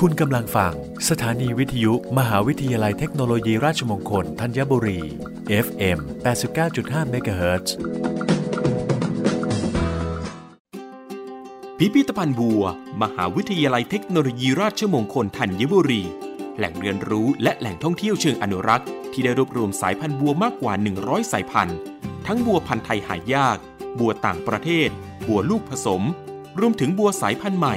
คุณกำลังฟัง สถานีวิทยุ มหาวิทยาลัยเทคโนโลยีราชมงคลธัญบุรี FM 89.5 MHz พิพิธภัณฑ์บัว มหาวิทยาลัยเทคโนโลยีราชมงคลธัญบุรี แหล่งเรียนรู้และแหล่งท่องเที่ยวเชิงอนุรักษ์ ที่ได้รวบรวมสายพันธุ์บัวมากกว่า 100 สายพันธุ์ ทั้งบัวพันธุ์ไทยหายาก บัวต่างประเทศ บัวลูกผสม รวมถึงบัวสายพันธุ์ใหม่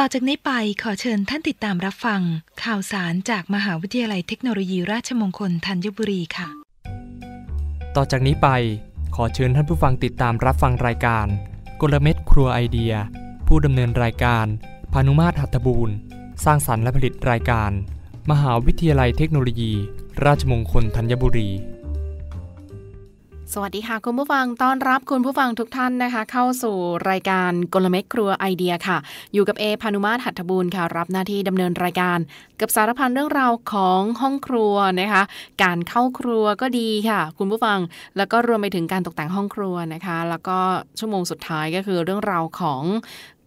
ต่อจากนี้ไปขอเชิญท่านติดตามรับฟัง ข่าวสารจากมหาวิทยาลัยเทคโนโลยีราชมงคลธัญบุรีค่ะ ต่อจากนี้ไปขอเชิญท่านผู้ฟังติดตามรับฟังรายการ กลเม็ดครัวไอเดีย ผู้ดำเนินรายการพานุมาตรหัตถบูรณ์ สร้างสรรค์และผลิตรายการ มหาวิทยาลัยเทคโนโลยี ราชมงคลธัญบุรี สวัสดีค่ะ คุณผู้ฟังต้อนรับคุณผู้ฟังทุกท่านนะคะ เข้าสู่รายการกลเม็ดครัวไอเดียค่ะ อยู่กับเอพานุมาตรหัตถบูรณ์ค่ะ รับหน้าที่ดำเนินรายการ กับสารพันเรื่องราวของห้องครัวนะคะ การเข้าครัวก็ดีค่ะ คุณผู้ฟังแล้วก็รวมไปถึงการตกแต่งห้องครัวนะคะ แล้วก็ชั่วโมงสุดท้ายก็คือเรื่องราวของ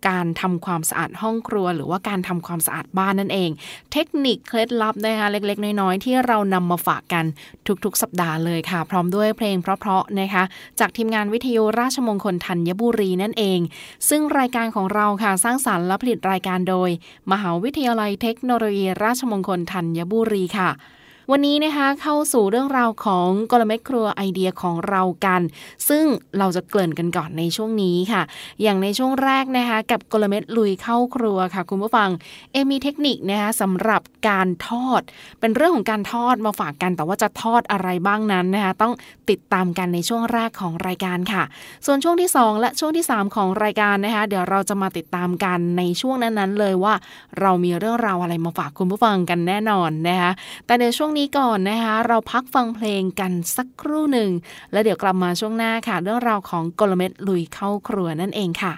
การทำความสะอาดห้องครัว หรือว่าการทำความสะอาดบ้านนั่นเอง เทคนิคเคล็ดลับนะคะเล็กๆ น้อยๆ ที่เรานำมาฝากกันทุกๆ สัปดาห์เลยค่ะ พร้อมด้วยเพลงเพราะๆนะคะ จากทีมงานวิทยุราชมงคลธัญบุรีนั่นเอง ซึ่งรายการของเราค่ะสร้างสารรค์และผลิตรายการโดย มหาวิทยาลัยเทคโนโลยีราชมงคลธัญบุรีค่ะ วันนี้นะคะเข้าสู่เรื่องราวของกลเม็ดครัวไอเดียของเรากัน ซึ่งเราจะเกริ่นกันก่อนในช่วงนี้ค่ะ อย่างในช่วงแรกนะคะ กับกลเม็ดลุยเข้าครัวค่ะ คุณผู้ฟัง เอมีเทคนิคนะคะสำหรับการทอด เป็นเรื่องของการทอดมาฝากกัน แต่ว่าจะทอดอะไรบ้างนั้นนะคะต้องติดตามกันในช่วงแรกของรายการค่ะ ส่วนช่วงที่ 2 และช่วงที่ 3 ของรายการนะคะ เดี๋ยวเราจะมาติดตามกันในช่วงนั้นๆ เลยว่า เรามีเรื่องราวอะไรมาฝากคุณผู้ฟังกันแน่นอนนะคะแต่ในช่วงนี้ก่อนนะคะ เราพักฟังเพลงกันสักครู่หนึ่ง แล้วเดี๋ยวกลับมาช่วงหน้าค่ะ เรื่องราวของกลเม็ดลุยเข้าครัวนั่นเองค่ะ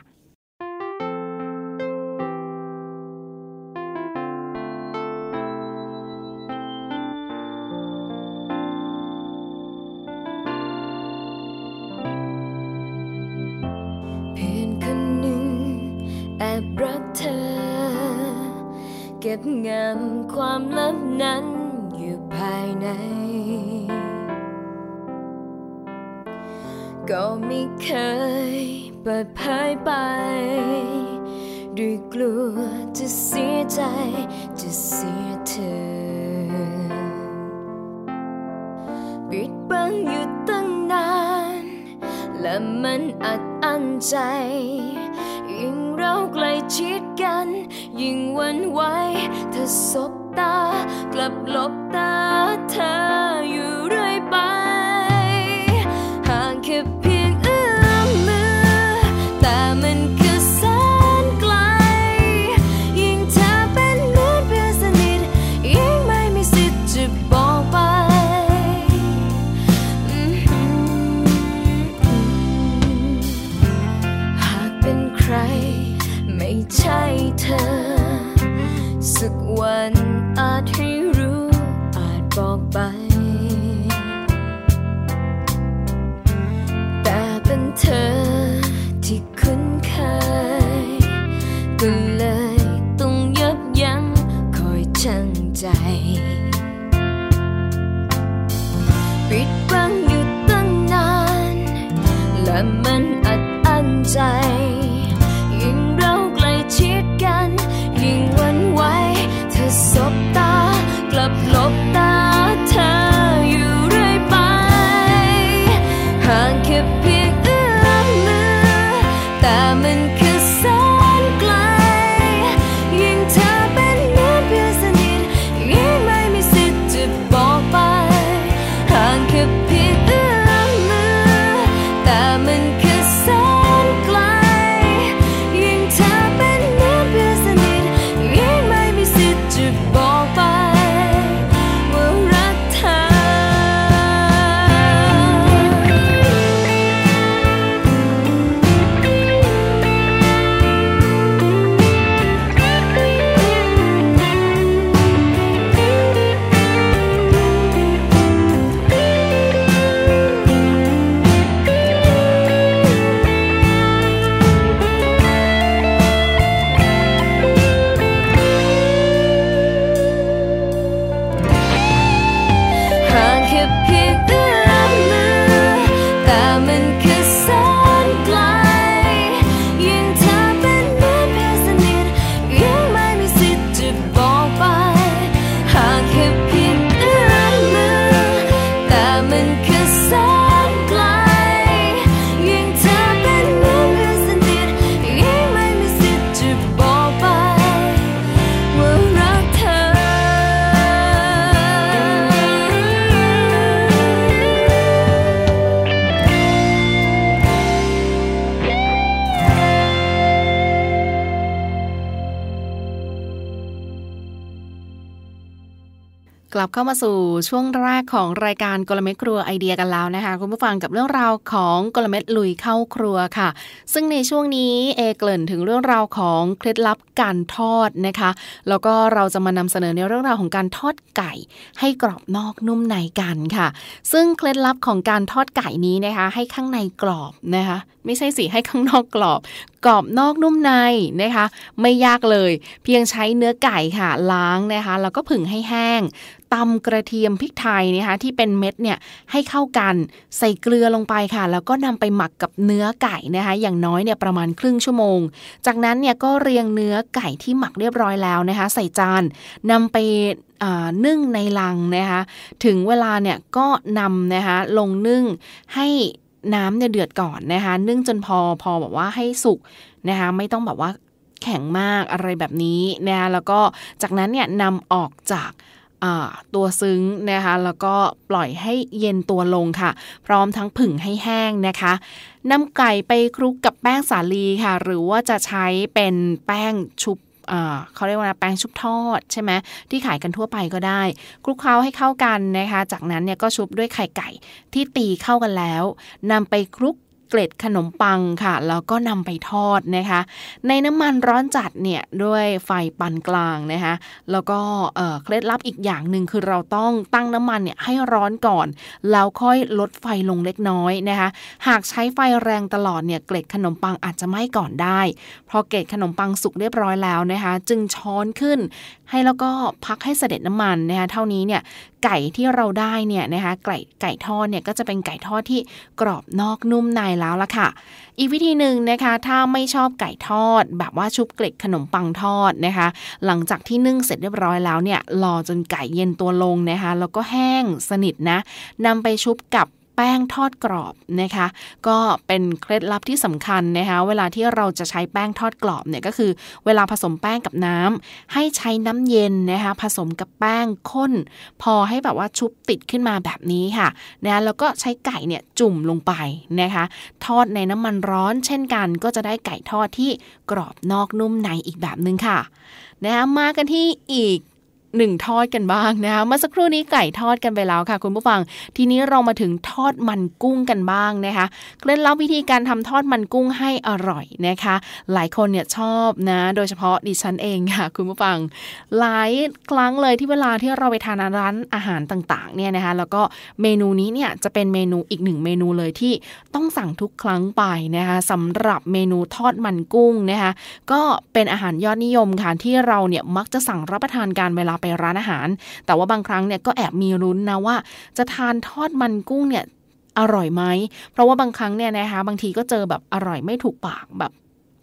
เพียงคนหนึ่งแอบรักเธอเก็บงำความลับนั้นายใน ก็ไม่เคยเปิดเผยไป ด้วยกลัวจะเสียใจ จะเสียเธอ ปิดบังอยู่ตั้งนาน และมันอัดอั้นใจยิ่งเราใกล้ชิดกัน ยิ่งวันไหวเธอสบ ตา กลับหลบตาเธอ ย ก็เลยต้องยับยั้งคอยชั่งใจ ปิดบังอยู่ตั้งนาน และมันอัดอั้นใจ ลับเข้ามาสู่ช่วงแรกของรายการกลเม็ดครัวไอเดียกันแล้วนะคะ คุณผู้ฟังกับเรื่องราวของกลเม็ดลุยเข้าครัวค่ะ ซึ่งในช่วงนี้เอเกริ่นถึงเรื่องราวของเคล็ดลับการทอดนะคะ แล้วก็เราจะมานำเสนอในเรื่องราวของการทอดไก่ ให้กรอบนอกนุ่มในกันค่ะ ซึ่งเคล็ดลับของการทอดไก่นี้นะคะ ให้ข้างในกรอบนะคะไม่ใช่สิให้ข้างนอกกรอบ กรอบนอกนุ่มในนะคะ ไม่ยากเลย เพียงใช้เนื้อไก่ค่ะล้างนะคะ แล้วก็ผึ่งให้แห้งตำกระเทียมพริกไทยนะคะที่เป็นเม็ดเนี่ยให้เข้ากันใส่เกลือลงไปค่ะ แล้วก็นำไปหมักกับเนื้อไก่นะคะอย่างน้อยเนี่ยประมาณครึ่งชั่วโมง จากนั้นเนี่ยก็เรียงเนื้อไก่ที่หมักเรียบร้อยแล้วนะคะ ใส่จานนำไปนึ่งในลังนะคะถึงเวลาเนี่ยก็นำนะคะลงนึ่งให้ น้ำเนี่ยเดือดก่อนนะคะนึ่งจนพอพอแบบว่าให้สุกนะคะไม่ต้องแบบว่าแข็งมากอะไรแบบนี้นะคะแล้วก็จากนั้นเนี่ยนำออกจากตัวซึ้งนะคะแล้วก็ปล่อยให้เย็นตัวลงค่ะ พร้อมทั้งผึ่งให้แห้งนะคะนำไก่ไปคลุกกับแป้งสาลีค่ะ หรือว่าจะใช้เป็นแป้งชุบ เขาเรียกว่าแป้งชุบทอดใช่ไหมที่ขายกันทั่วไปก็ได้คลุกเคล้าให้เข้ากันนะคะ จากนั้นเนี่ยก็ชุบด้วยไข่ไก่ที่ตีเข้ากันแล้วนำไปคลุก เกล็ดขนมปังค่ะ แล้วก็นำไปทอดนะคะ ในน้ำมันร้อนจัดเนี่ยด้วยไฟปานกลางนะคะ แล้วก็เคล็ดลับอีกอย่างหนึ่งคือเราต้องตั้งน้ำมันเนี่ยให้ร้อนก่อน แล้วค่อยลดไฟลงเล็กน้อยนะคะ หากใช้ไฟแรงตลอดเนี่ยเกล็ดขนมปังอาจจะไหม้ก่อนได้ พอเกล็ดขนมปังสุกเรียบร้อยแล้วนะคะ จึงช้อนขึ้น ให้แล้วก็พักให้เสด็จน้ำมันนะคะเท่านี้เนี่ย ไก่ที่เราได้เนี่ยนะคะไก่ไก่ทอดเนี่ยก็จะเป็นไก่ทอดที่กรอบนอกนุ่มในแล้วล่ะค่ะ อีกวิธีหนึ่งนะคะถ้าไม่ชอบไก่ทอด แบบว่าชุบเกล็ดขนมปังทอดนะคะ หลังจากที่นึ่งเสร็จเรียบร้อยแล้วเนี่ยรอจนไก่เย็นตัวลงนะคะแล้วก็แห้งสนิทนะนำไปชุบกับ แป้งทอดกรอบนะคะ ก็เป็นเคล็ดลับที่สำคัญนะคะ เวลาที่เราจะใช้แป้งทอดกรอบเนี่ยก็คือ เวลาผสมแป้งกับน้ำให้ใช้น้ำเย็นนะคะผสมกับแป้งข้น พอให้แบบว่าชุบติดขึ้นมาแบบนี้ค่ะนะแล้วก็ใช้ไก่เนี่ยจุ่มลงไปนะคะ ทอดในน้ำมันร้อนเช่นกัน ก็จะได้ไก่ทอดที่กรอบนอกนุ่มในอีกแบบนึงค่ะนะมากันที่อีก หนึ่งทอดกันบ้างนะคะเมื่อสักครู่นี้ไก่ทอดกันไปแล้วค่ะ คุณผู้ฟัง ทีนี้เรามาถึงทอดมันกุ้งกันบ้างนะคะเคล็ดลับวิธีการทำทอดมันกุ้งให้อร่อยนะคะ หลายคนเนี่ยชอบนะ โดยเฉพาะดิฉันเองค่ะ คุณผู้ฟัง หลายครั้งเลยที่เวลาที่เราไปทานร้านอาหารต่างๆเนี่ยนะคะ แล้วก็เมนูนี้เนี่ยจะเป็นเมนูอีกหนึ่งเมนูเลยที่ต้องสั่งทุกครั้งไปนะคะสำหรับเมนูทอดมันกุ้งนะคะก็เป็นอาหารยอดนิยมค่ะที่เราเนี่ยมักจะสั่งรับประทานการเวลาไปร้านอาหาร แต่ว่าบางครั้งเนี่ยก็แอบมีรุ้นนะว่า จะทานทอดมันกุ้งเนี่ยอร่อยไหม เพราะว่าบางครั้งเนี่ยนะคะ บางทีก็เจอแบบอร่อยไม่ถูกปากแบบ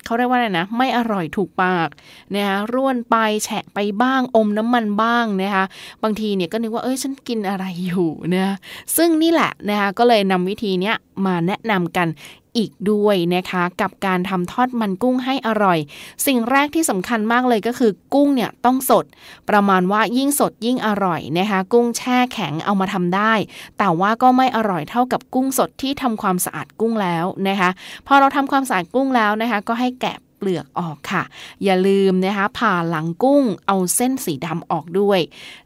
เขาเรียกว่าอะไรนะ ไม่อร่อยถูกปากนะคะร่วนไปแฉะไปบ้างอมน้ำมันบ้างนะคะบางทีเนี่ยก็นึกว่าเอ้ยฉันกินอะไรอยู่นะซึ่งนี่แหละนะคะก็เลยนำวิธีเนี้ยมาแนะนำกัน อีกด้วยนะคะ กับการทำทอดมันกุ้งให้อร่อย สิ่งแรกที่สำคัญมากเลยก็คือกุ้งเนี่ยต้องสด ประมาณว่ายิ่งสดยิ่งอร่อยนะคะ กุ้งแช่แข็งเอามาทำได้ แต่ว่าก็ไม่อร่อยเท่ากับกุ้งสดที่ทำความสะอาดกุ้งแล้วนะคะ พอเราทำความสะอาดกุ้งแล้วนะคะ ก็ให้แกะ เปลือกออกค่ะ อย่าลืมนะคะผ่าหลังกุ้งเอาเส้นสีดำออกด้วย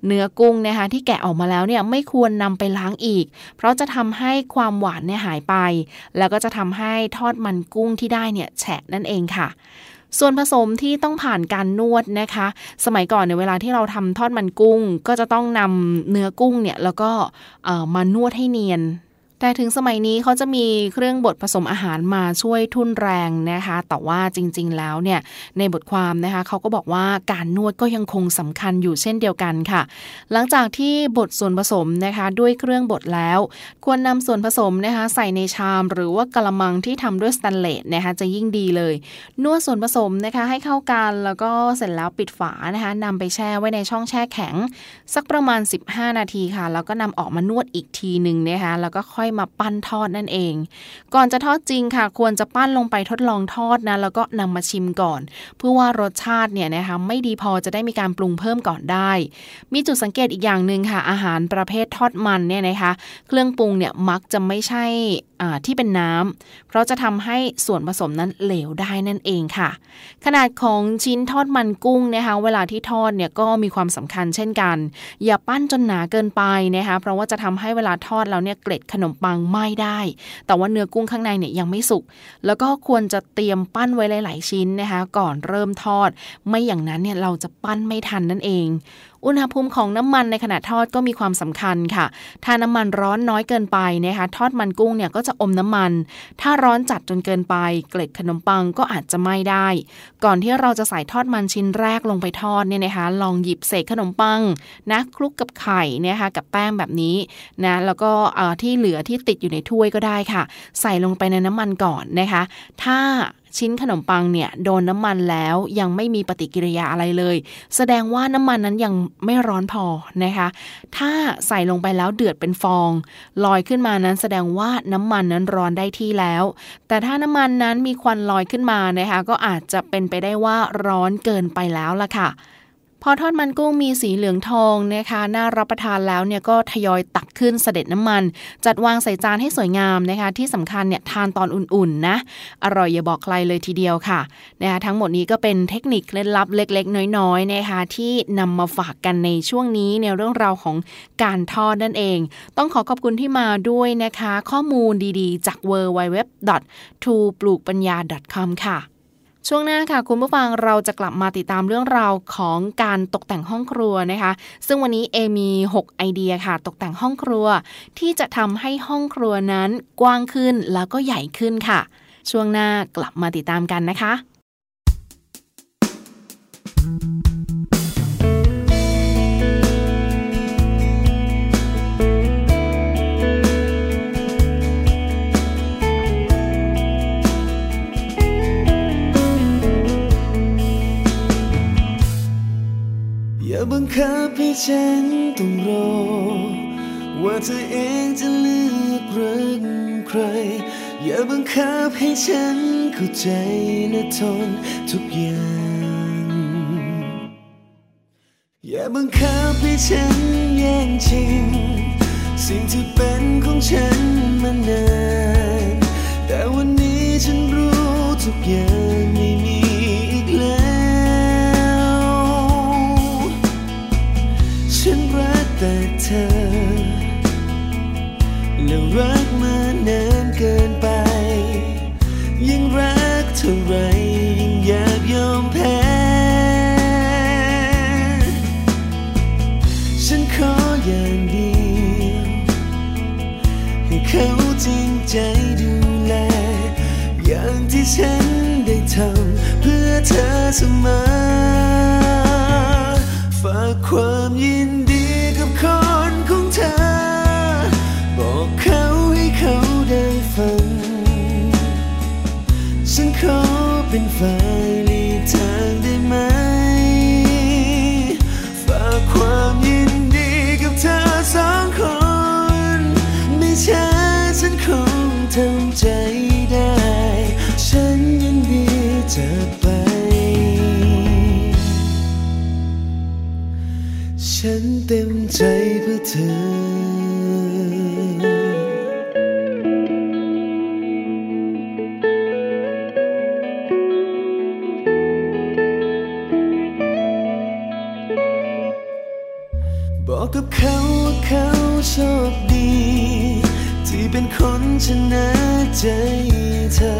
เนื้อกุ้งนะคะที่แกะออกมาแล้วเนี่ยไม่ควรนำไปล้างอีก เพราะจะทำให้ความหวานเนี่ยหายไป แล้วก็จะทำให้ทอดมันกุ้งที่ได้เนี่ยแฉะนั่นเองค่ะส่วนผสมที่ต้องผ่านการนวดนะคะ สมัยก่อนในเวลาที่เราทำทอดมันกุ้ง ก็จะต้องนำเนื้อกุ้งเนี่ยแล้วก็มานวดให้เนียน แต่ถึงสมัยนี้เขาจะมีเครื่องบดผสมอาหารมาช่วยทุ่นแรงนะคะ แต่ว่าจริง ๆ แล้วเนี่ยในบทความนะคะเขาก็บอกว่าการนวดก็ยังคงสำคัญอยู่เช่นเดียวกันค่ะ หลังจากที่บดส่วนผสมนะคะด้วยเครื่องบดแล้ว ควรนำส่วนผสมนะคะใส่ในชาม หรือว่ากระมังที่ทำด้วยสแตนเลสนะคะจะยิ่งดีเลย นวดส่วนผสมนะคะให้เข้ากันแล้วก็เสร็จแล้วปิดฝานะคะนำไปแช่ไว้ในช่องแช่แข็ง สักประมาณ 15 นาทีค่ะ แล้วก็นำออกมานวดอีกทีหนึ่งนะคะแล้วก็ค่อยมาปั้นทอดนั่นเอง ก่อนจะทอดจริงค่ะ ควรจะปั้นลงไปทดลองทอดนะแล้วก็นำมาชิมก่อน เพื่อว่ารสชาติเนี่ยนะคะไม่ดีพอจะได้มีการปรุงเพิ่มก่อนได้ มีจุดสังเกตอีกอย่างหนึ่งค่ะ อาหารประเภททอดมันเนี่ยนะคะ เครื่องปรุงเนี่ยมักจะไม่ใช่ ที่เป็นน้ำเพราะจะทำให้ส่วนผสมนั้นเหลวได้นั่นเองค่ะ ขนาดของชิ้นทอดมันกุ้งนะคะเวลาที่ทอดเนี่ยก็มีความสำคัญเช่นกัน อย่าปั้นจนหนาเกินไปนะคะเพราะว่าจะทำให้เวลาทอดแล้วเนี่ยเกล็ดขนมปังไหม้ได้ แต่ว่าเนื้อกุ้งข้างในเนี่ยยังไม่สุก แล้วก็ควรจะเตรียมปั้นไว้หลาย ๆ ชิ้นนะคะก่อนเริ่มทอด ไม่อย่างนั้นเนี่ยเราจะปั้นไม่ทันนั่นเอง อุณหภูมิของน้ำมันในขณะทอดก็มีความสำคัญค่ะ ถ้าน้ำมันร้อนน้อยเกินไปนะคะทอดมันกุ้งเนี่ยก็จะอมน้ำมัน ถ้าร้อนจัดจนเกินไป เกล็ดขนมปังก็อาจจะไหม้ได้ ก่อนที่เราจะใส่ทอดมันชิ้นแรกลงไปทอดเนี่ยนะคะ ลองหยิบเศษขนมปังนะคลุกกับไข่นะคะกับแป้งแบบนี้นะแล้วก็ที่เหลือที่ติดอยู่ในถ้วยก็ได้ค่ะ ใส่ลงไปในน้ำมันก่อนนะคะ ถ้า ชิ้นขนมปังเนี่ยโดนน้ำมันแล้วยังไม่มีปฏิกิริยาอะไรเลย แสดงว่าน้ำมันนั้นยังไม่ร้อนพอนะคะ ถ้าใส่ลงไปแล้วเดือดเป็นฟอง ลอยขึ้นมานั้นแสดงว่าน้ำมันนั้นร้อนได้ที่แล้ว แต่ถ้าน้ำมันนั้นมีควันลอยขึ้นมานะคะ ก็อาจจะเป็นไปได้ว่าร้อนเกินไปแล้วล่ะค่ะ พอทอดมันกุ้งมีสีเหลืองทองนะคะ น่ารับประทานแล้วเนี่ยก็ทยอยตักขึ้นเสด็จน้ำมัน จัดวางใส่จานให้สวยงามนะคะ ที่สำคัญเนี่ยทานตอนอุ่นๆนะ อร่อยอย่าบอกใครเลยทีเดียวค่ะนะคะทั้งหมดนี้ก็เป็นเทคนิคเคล็ดลับเล็ก ๆ น้อยๆนะคะ ที่นำมาฝากกันในช่วงนี้ในเรื่องราวของการทอดนั่นเอง ต้องขอขอบคุณที่มาด้วยนะคะ ข้อมูลดีๆ จาก w w w t o ปลูกปัญญา .com ค่ะ ช่วงหน้าค่ะ คุณผู้ฟังเราจะกลับมาติดตามเรื่องราวของการตกแต่งห้องครัวนะคะ ซึ่งวันนี้เอมี 6 ไอเดียค่ะ ตกแต่งห้องครัว ที่จะทำให้ห้องครัวนั้นกว้างขึ้นแล้วก็ใหญ่ขึ้นค่ะ ช่วงหน้ากลับมาติดตามกันนะคะ ฉันต้องรอ ว่าเธอเองจะเลือกรักใคร อย่าบังคับให้ฉันเข้าใจและทนทุกอย่าง อย่าบังคับให้ฉันแย่งชิง สิ่งที่เป็นของฉันมานาน แต่วันนี้ฉันรู้ทุกอย่างไม่มี อ แล้วรักมานานเกินไป ยิ่งรักเท่าไรยิ่งอยากยอมแพ้ ฉันขออย่างเดียว ให้เขาจริงใจดูแล อย่างที่ฉันได้ทำเพื่อเธอเสมอฝากความยินดี องเธอบอกเขาให้เขาได้ฟัง ฉันขอเป็นฝ่ายลีทางได้ไหม ฝากความยินดีกับเธอสองคน ไม่ช้าฉันคงทำใจได้ ฉันยินดีจากไป ฉันเต็มใจเพื่อ ธอ บอกกับเขาว่าเขาโชคดี ที่เป็นคนชนะใจเธอ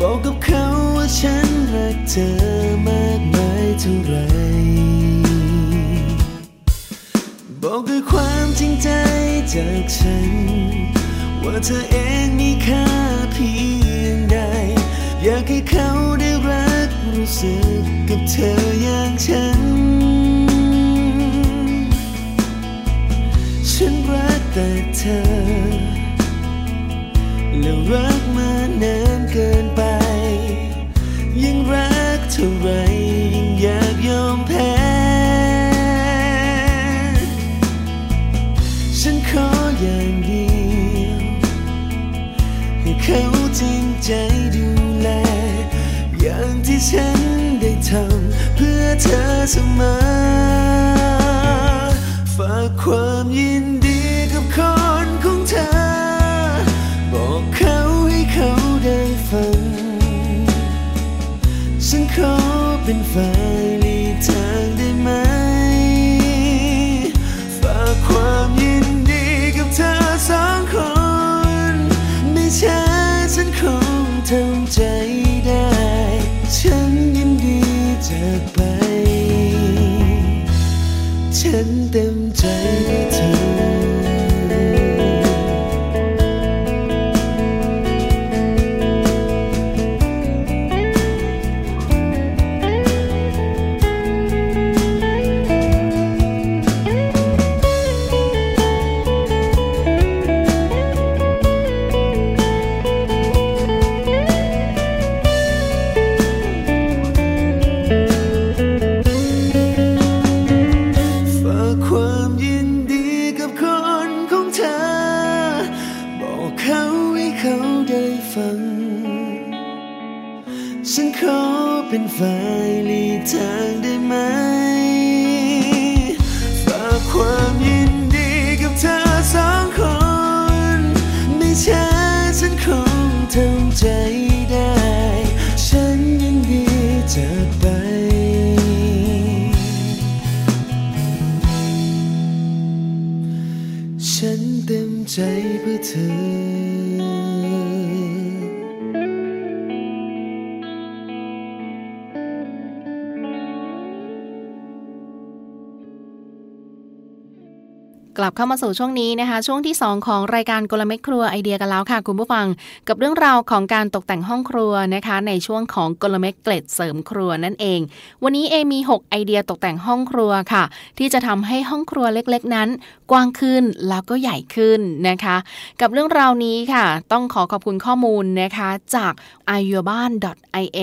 บอกกับเขาว่าฉันรักเธอมากมายเท่าไหร จริงใจจากฉัน ว่าเธอเองมีค่าเพียงใด อยากให้เขาได้รักรู้สึกกับเธออย่างฉัน อย่างเดียวให้เขาจริงใจดูแล อย่างที่ฉันได้ทำเพื่อเธอเสมอฝากความยินดีกับคนของเธอ บอกเขาให้เขาได้ฟัง ฉันขอเป็นฝ่าย ดี กลับเข้ามาสู่ช่วงนี้นะคะ ช่วงที่ 2 ของรายการกลเม็ดครัวไอเดียกันแล้วค่ะ คุณผู้ฟังกับเรื่องราวของการตกแต่งห้องครัวนะคะ ในช่วงของกลเม็ดเกล็ดเสริมครัวนั่นเอง วันนี้เอมี 6 ไอเดียตกแต่งห้องครัวค่ะ ที่จะทำให้ห้องครัวเล็กๆ นั้น กว้างขึ้นแล้วก็ใหญ่ขึ้นนะคะ กับเรื่องราวนี้ค่ะ ต้องขอขอบคุณข้อมูลนะคะจาก i y o u r b a n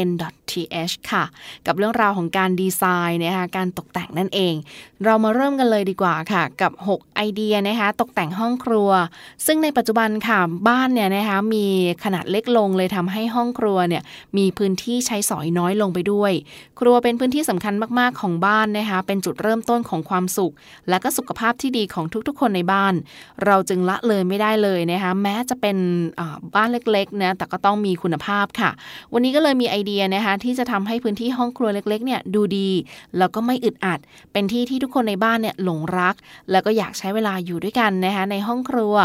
in th ค่ะ กับเรื่องราวของการดีไซน์นะคะการตกแต่งนั่นเอง เรามาเริ่มกันเลยดีกว่าค่ะ กับ 6 ไอเดียนะคะตกแต่งห้องครัว ซึ่งในปัจจุบันค่ะบ้านเนี่ยนะคะมีขนาดเล็กลงเลยทำให้ห้องครัวเนี่ยมีพื้นที่ใช้สอยน้อยลงไปด้วย ครัวเป็นพื้นที่สำคัญมากๆของบ้านนะคะเป็นจุดเริ่มต้นของความสุข และก็สุขภาพที่ดีของทุกๆ คนในบ้าน เราจึงละเลยไม่ได้เลยนะคะแม้จะเป็นบ้านเล็กๆนะแต่ก็ต้องมีคุณภาพค่ะ วันนี้ก็เลยมีไอเดียนะคะที่จะทำให้พื้นที่ห้องครัวเล็กๆเนี่ยดูดี แล้วก็ไม่อึดอัด เป็นที่ที่ทุกคนในบ้านเนี่ยหลงรัก แล้วก็อยากใช้เวลาอยู่ด้วยกันนะคะในห้องครัว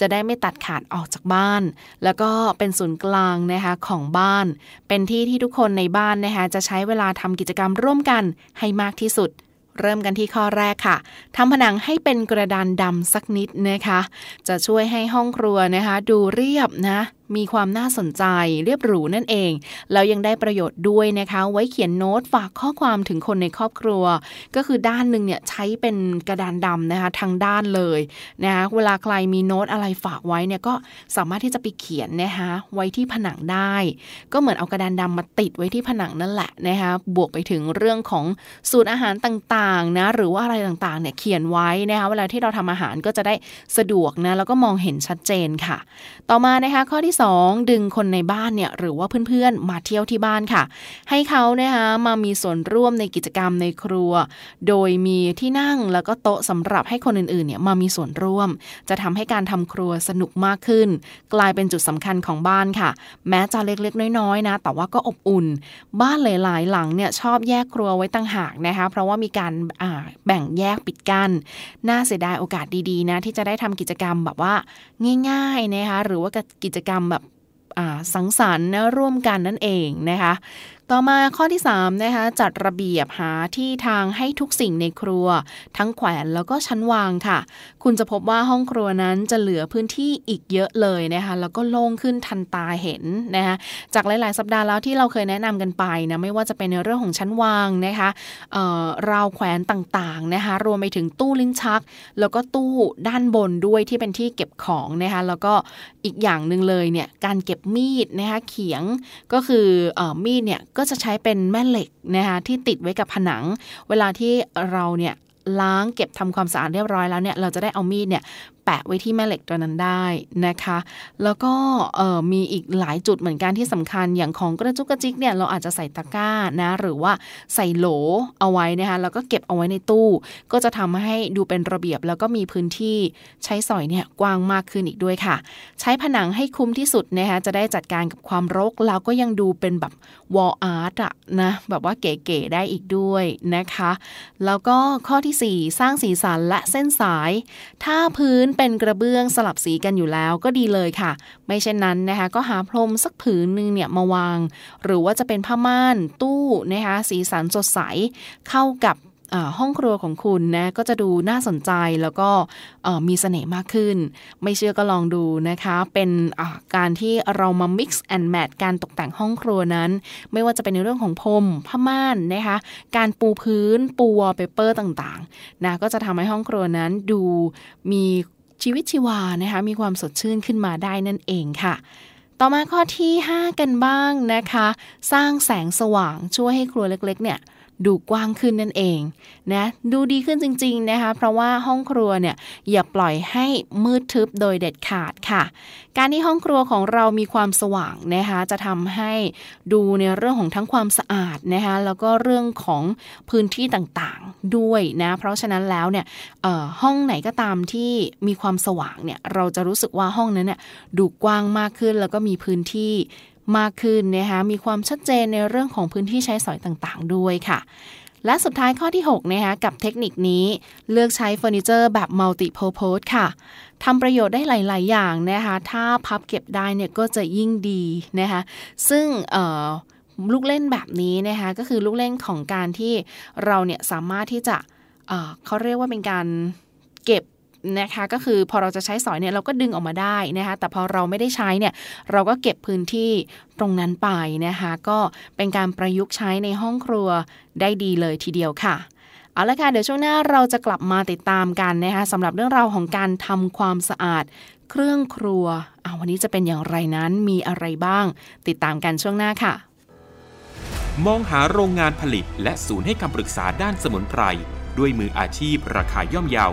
จะได้ไม่ตัดขาดออกจากบ้าน แล้วก็เป็นศูนย์กลางนะคะของบ้าน เป็นที่ที่ทุกคนในบ้านนะคะจะใช้เวลาทำกิจกรรมร่วมกันให้มากที่สุด เริ่มกันที่ข้อแรกค่ะทำผนังให้เป็นกระดานดำสักนิดนะคะ จะช่วยให้ห้องครัวนะคะ ดูเรียบนะมีความน่าสนใจเรียบหรูนั่นเอง แล้วยังได้ประโยชน์ด้วยนะคะ ไว้เขียนโน้ตฝากข้อความถึงคนในครอบครัว ก็คือด้านหนึ่งเนี่ยใช้เป็นกระดานดำนะคะทั้งด้านเลยนะคะเวลาใครมีโน้ตอะไรฝากไว้เนี่ยก็สามารถที่จะไปเขียนนะคะไว้ที่ผนังได้ ก็เหมือนเอากระดานดำมาติดไว้ที่ผนังนั่นแหละนะคะบวกไปถึงเรื่องของสูตรอาหารต่างๆนะหรือว่าอะไรต่างๆเนี่ยเขียนไว้นะคะเวลาที่เราทำอาหารก็จะได้สะดวกนะแล้วก็มองเห็นชัดเจนค่ะ ต่อมานะคะข้อที่ที่2ดึงคนในบ้านเนี่ยหรือว่าเพื่อนๆมาเที่ยวที่บ้านค่ะ ให้เขานะคะมามีส่วนร่วมในกิจกรรมในครัว โดยมีที่นั่งแล้วก็โต๊ะสำหรับให้คนอื่นๆเนี่ยมามีส่วนร่วม จะทำให้การทำครัวสนุกมากขึ้น กลายเป็นจุดสำคัญของบ้านค่ะ แม้จะเล็กๆ น้อยๆนะแต่ว่าก็อบอุ่น บ้านหลายๆ หลังเนี่ยชอบแยกครัวไว้ต่างหากนะคะเพราะว่ามีการแบ่งแยกปิดกั้นน่าเสียดายโอกาสดีๆนะที่จะได้ทำกิจกรรมแบบว่าง่ายๆนะคะหรือว่ากิจกรรมแบบสังสรรค์นะร่วมกันนั่นเองนะคะต่อมาข้อที่3นะคะจัดระเบียบหาที่ทางให้ทุกสิ่งในครัว ทั้งแขวนแล้วก็ชั้นวางค่ะ คุณจะพบว่าห้องครัวนั้นจะเหลือพื้นที่อีกเยอะเลยนะคะแล้วก็โล่งขึ้นทันตาเห็นนะคะจากหลาย ๆ สัปดาห์แล้วที่เราเคยแนะนำกันไปนะไม่ว่าจะเป็นในเรื่องของชั้นวางนะคะราวแขวนต่างๆนะคะรวมไปถึงตู้ลิ้นชัก แล้วก็ตู้ด้านบนด้วยที่เป็นที่เก็บของนะคะแล้วก็อีกอย่างหนึ่งเลยเนี่ยการเก็บมีดนะคะเขียงก็คืออมีดเนี่ยก็จะใช้เป็นแม่เหล็กนะคะที่ติดไว้กับผนัง เวลาที่เราเนี่ยล้างเก็บทำความสะอาดเรียบร้อยแล้วเนี่ยเราจะได้เอามีดเนี่ย แปะไว้ที่แม่เหล็กตัวนั้นได้นะคะ แล้วก็มีอีกหลายจุดเหมือนกันที่สำคัญอย่างของกระจุกกระจิกเนี่ยเราอาจจะใส่ตะกร้านะหรือว่าใส่โหลเอาไว้นะคะแล้วก็เก็บเอาไว้ในตู้ ก็จะทำให้ดูเป็นระเบียบแล้วก็มีพื้นที่ใช้สอยเนี่ยกว้างมากขึ้นอีกด้วยค่ะ ใช้ผนังให้คุ้มที่สุดนะคะจะได้จัดการกับความรกแล้วก็ยังดูเป็นแบบ wall art อะนะแบบว่าเก๋ๆได้อีกด้วยนะคะ แล้วก็ข้อที่ 4 สร้างสีสันและเส้นสาย ถ้าพื้นเป็นกระเบื้องสลับสีกันอยู่แล้วก็ดีเลยค่ะ ไม่เช่นนั้นนะคะก็หาพรมสักผืนหนึ่งเนี่ยมาวาง หรือว่าจะเป็นผ้าม่านตู้นะคะสีสันสดใสเข้ากับห้องครัวของคุณนะก็จะดูน่าสนใจแล้วก็มีเสน่ห์มากขึ้น ไม่เชื่อก็ลองดูนะคะ เป็นการที่เรามา mix and match การตกแต่งห้องครัวนั้น ไม่ว่าจะเป็นในเรื่องของพรมผ้าม่านนะคะการปูพื้นปูวอลเปเปอร์ต่างๆนะก็จะทำให้ห้องครัวนั้นดูมี ชีวิตชีวานะคะมีความสดชื่นขึ้นมาได้นั่นเองค่ะ ต่อมาข้อที่ 5 กันบ้างนะคะ สร้างแสงสว่างช่วยให้ครัวเล็กๆเนี่ย ดูกว้างขึ้นนั่นเองนะดูดีขึ้นจริงๆนะคะเพราะว่าห้องครัวเนี่ยอย่าปล่อยให้มืดทึบโดยเด็ดขาดค่ะ การที่ห้องครัวของเรามีความสว่างนะคะจะทำให้ดูในเรื่องของทั้งความสะอาดนะคะแล้วก็เรื่องของพื้นที่ต่างๆด้วยนะเพราะฉะนั้นแล้วเนี่ยห้องไหนก็ตามที่มีความสว่างเนี่ยเราจะรู้สึกว่าห้องนั้นเนี่ยดูกว้างมากขึ้นแล้วก็มีพื้นที่ มากขึ้นนะคะมีความชัดเจนในเรื่องของพื้นที่ใช้สอยต่างๆ ด้วยค่ะ และสุดท้ายข้อที่6นะคะกับเทคนิคนี้เลือกใช้เฟอร์นิเจอร์แบบ multi purpose ค่ะทำประโยชน์ได้หลาย ๆ อย่างนะคะถ้าพับเก็บได้เนี่ยก็จะยิ่งดีนะคะซึ่งลูกเล่นแบบนี้นะคะก็คือลูกเล่นของการที่เราเนี่ยสามารถที่จะเขาเรียกว่าเป็นการเก็บ นะคะก็คือพอเราจะใช้สอยเนี่ยเราก็ดึงออกมาได้นะคะแต่พอเราไม่ได้ใช้เนี่ยเราก็เก็บพื้นที่ตรงนั้นไปนะคะก็เป็นการประยุกต์ใช้ในห้องครัวได้ดีเลยทีเดียวค่ะเอาละค่ะเดี๋ยวช่วงหน้าเราจะกลับมาติดตามกันนะคะสำหรับเรื่องราวของการทำความสะอาด เครื่องครัวเอาวันนี้จะเป็นอย่างไรนั้นมีอะไรบ้าง ติดตามกันช่วงหน้าค่ะ มองหาโรงงานผลิต และศูนย์ให้คำปรึกษาด้านสมุนไพรด้วยมืออาชีพราคาย่อมเยาว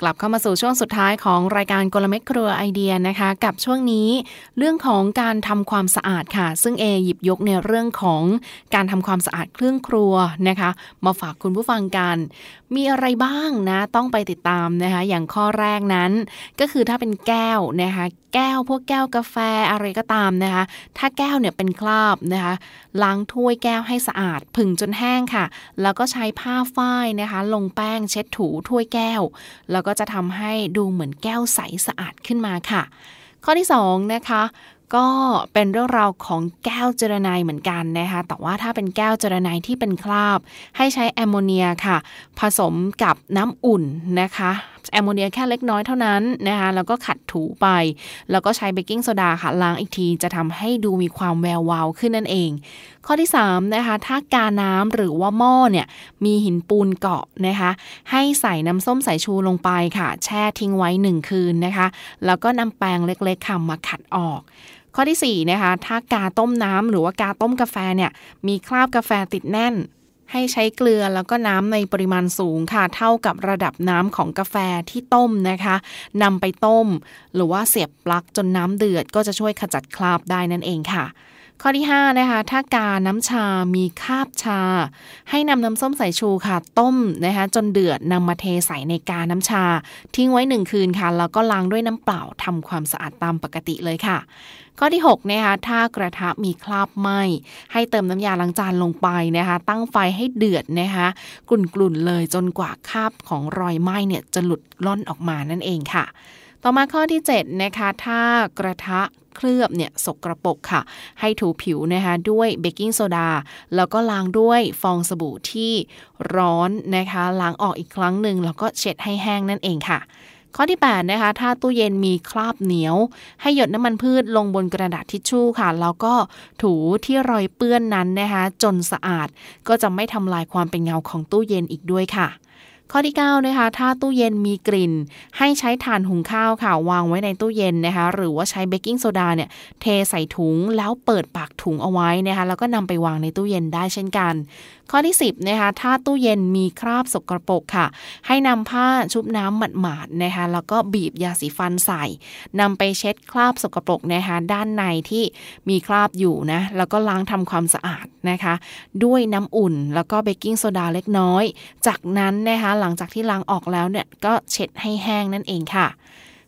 กลับเข้ามาสู่ช่วงสุดท้ายของรายการกลเม็ดครัวไอเดียนะคะ กับช่วงนี้เรื่องของการทำความสะอาดค่ะ ซึ่งเอหยิบยกในเรื่องของการทำความสะอาดเครื่องครัวนะคะ มาฝากคุณผู้ฟังกัน มีอะไรบ้างนะต้องไปติดตามนะคะ อย่างข้อแรกนั้น ก็คือถ้าเป็นแก้วนะคะ แก้วพวกแก้วกาแฟอะไรก็ตามนะคะ ถ้าแก้วเนี่ยเป็นคราบนะคะล้างถ้วยแก้วให้สะอาด ผึ่งจนแห้งค่ะ แล้วก็ใช้ผ้าฝ้ายนะคะ ลงแป้งเช็ดถูถ้วยแก้วแล้วก็จะทำให้ดูเหมือนแก้วใสสะอาดขึ้นมาค่ะ ข้อที่2นะคะก็เป็นเรื่องราวของแก้วเจรไนเหมือนกันนะคะ แต่ว่าถ้าเป็นแก้วเจรไนที่เป็นคราบ ให้ใช้แอมโมเนียค่ะ ผสมกับน้ำอุ่นนะคะ แอมโมเนียแค่เล็กน้อยเท่านั้นนะคะแล้วก็ขัดถูไป แล้วก็ใช้เบกกิ้งโซดาค่ะล้างอีกทีจะทำให้ดูมีความแวววาวขึ้นนั่นเอง ข้อที่3นะคะถ้ากาน้ำหรือว่าหม้อเนี่ยมีหินปูนเกาะนะคะให้ใส่น้ำส้มสายชูลงไปค่ะ แช่ทิ้งไว้ 1 คืนนะคะ แล้วก็นำแปรงเล็กๆค่ะมาขัดออกข้อที่4นะคะถ้ากาต้มน้ำหรือว่ากาต้มกาแฟเนี่ยมีคราบกาแฟติดแน่น ให้ใช้เกลือแล้วก็น้ำในปริมาณสูงค่ะ เท่ากับระดับน้ำของกาแฟที่ต้มนะคะนำไปต้ม หรือว่าเสียบปลั๊กจนน้ำเดือดก็จะช่วยขจัดคราบได้นั่นเองค่ะ ข้อที่5นะคะถ้ากาน้ำชามีคาบชา ให้นำน้ำส้มสายชูค่ะ ต้มนะคะจนเดือดนำมาเทใส่ในกาน้ำชา ทิ้งไว้1คืนค่ะ แล้วก็ล้างด้วยน้ำเปล่าทำความสะอาดตามปกติเลยค่ะ ข้อที่6นะคะถ้ากระทะมีคราบไหมให้เติมน้ำยาล้างจานลงไปนะคะ ตั้งไฟให้เดือดนะคะกรุ่นๆเลยจนกว่าคราบของรอยไหม้เนี่ยจะหลุดล่อนออกมานั่นเองค่ะ ต่อมาข้อที่7นะคะถ้ากระทะ เคลือบเนี่ยสกปรกค่ะ ให้ถูผิวนะคะด้วยเบกกิ้งโซดา แล้วก็ล้างด้วยฟองสบู่ที่ร้อนนะคะ ล้างออกอีกครั้งหนึ่งแล้วก็เช็ดให้แห้งนั่นเองค่ะข้อที่ 8 นะคะ ถ้าตู้เย็นมีคราบเหนียว ให้หยดน้ำมันพืชลงบนกระดาษทิชชู่ค่ะ แล้วก็ถูที่รอยเปื้อนนั้นนะคะ จนสะอาด ก็จะไม่ทำลายความเป็นเงาของตู้เย็นอีกด้วยค่ะ ข้อที่9นะคะถ้าตู้เย็นมีกลิ่น ให้ใช้ถ่านหุงข้าวค่ะ วางไว้ในตู้เย็นนะคะ หรือว่าใช้เบกกิ้งโซดาเนี่ยเทใส่ถุงแล้วเปิดปากถุงเอาไว้นะคะ แล้วก็นำไปวางในตู้เย็นได้เช่นกันข้อที่ 10นะคะถ้าตู้เย็นมีคราบสกรปรกค่ะ ให้นำผ้าชุบน้ำหมาดๆนะคะแล้วก็บีบยาสีฟันใส่นำไปเช็ดคราบสกรปรกนะคะด้านในที่มีคราบอยู่นะแล้วก็ล้างทำความสะอาดนะคะ ด้วยน้ำอุ่นแล้วก็เบกกิ้งโซดาเล็กน้อย จากนั้นนะคะหลังจากที่ล้างออกแล้วเนี่ยก็เช็ดให้แห้งนั่นเองค่ะ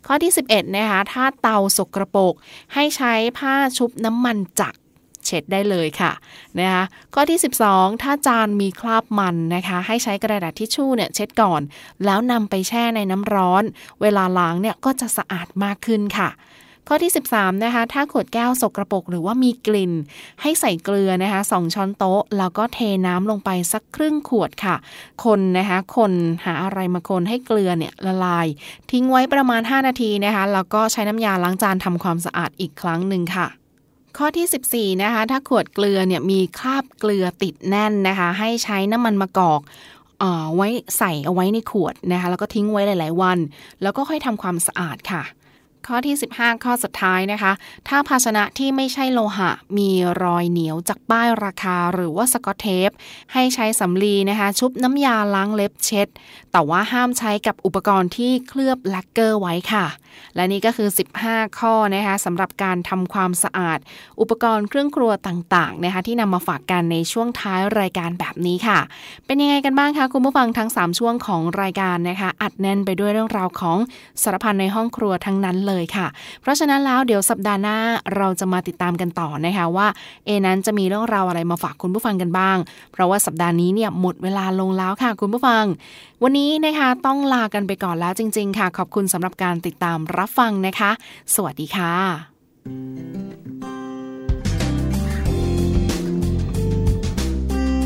ข้อที่ 11 นะคะ ถ้าเตาสกรปรกให้ใช้ผ้าชุบน้ำมันจักร เช็ดได้เลยค่ะนะคะข้อที่ 12 ถ้าจานมีคราบมันนะคะ ให้ใช้กระดาษทิชชู่เนี่ยเช็ดก่อน แล้วนำไปแช่ในน้ำร้อน เวลาล้างเนี่ยก็จะสะอาดมากขึ้นค่ะข้อที่ 13 นะคะ ถ้าขวดแก้วสกรปรกหรือว่ามีกลิ่น ให้ใส่เกลือนะคะสองช้อนโต๊ะ แล้วก็เทน้ำลงไปสักครึ่งขวดค่ะ คนนะคะคนหาอะไรมาคนให้เกลือเนี่ยละลาย ทิ้งไว้ประมาณ 5 นาทีนะคะ แล้วก็ใช้น้ำยาล้างจานทำความสะอาดอีกครั้งหนึ่งค่ะ ข้อที่ 14 นะคะ ถ้าขวดเกลือเนี่ยมีคราบเกลือติดแน่นนะคะ ให้ใช้น้ำมันมะกอกอ่อไว้ใส่เอาไว้ในขวดนะคะ แล้วก็ทิ้งไว้หลาย ๆ วัน แล้วก็ค่อยทำความสะอาดค่ะ ข้อที่ 15 ข้อสุดท้ายนะคะ ถ้าภาชนะที่ไม่ใช่โลหะ มีรอยเหนียวจากป้ายราคาหรือว่าสกอตเทป ให้ใช้สำลีนะคะ ชุบน้ำยาล้างเล็บเช็ด แต่ว่าห้ามใช้กับอุปกรณ์ที่เคลือบแลกเกอร์ไว้ค่ะ และนี่ก็คือ 15 ข้อนะคะสำหรับการทำความสะอาด อุปกรณ์เครื่องครัวต่างๆนะคะที่นำมาฝากกันในช่วงท้ายรายการแบบนี้ค่ะ เป็นยังไงกันบ้างคะคุณผู้ฟังทั้ง 3 ช่วงของรายการนะคะ อัดแน่นไปด้วยเรื่องราวของสารพันในห้องครัวทั้งนั้นเลยค่ะ เพราะฉะนั้นแล้วเดี๋ยวสัปดาห์หน้าเราจะมาติดตามกันต่อนะคะว่าเอนั้นจะมีเรื่องราวอะไรมาฝากคุณผู้ฟังกันบ้าง เพราะว่าสัปดาห์นี้เนี่ยหมดเวลาลงแล้วค่ะ คุณผู้ฟัง วันนี้นะคะต้องลากันไปก่อนแล้วจริง ๆ ค่ะ ขอบคุณสำหรับการติดตามรับฟังนะคะ สวัสดีค่ะ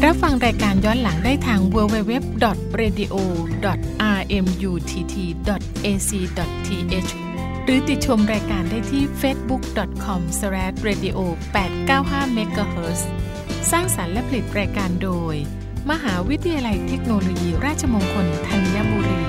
รับฟังรายการย้อนหลังได้ทาง www.radio.rmutt.ac.th รือติดชมรายการได้ที่ facebook.com/radio895 MHz สร้างสารรค์และผลิตรายการโดย มหาวิทยาลัยเทคโนโลยีราชมงคลธัญบุรี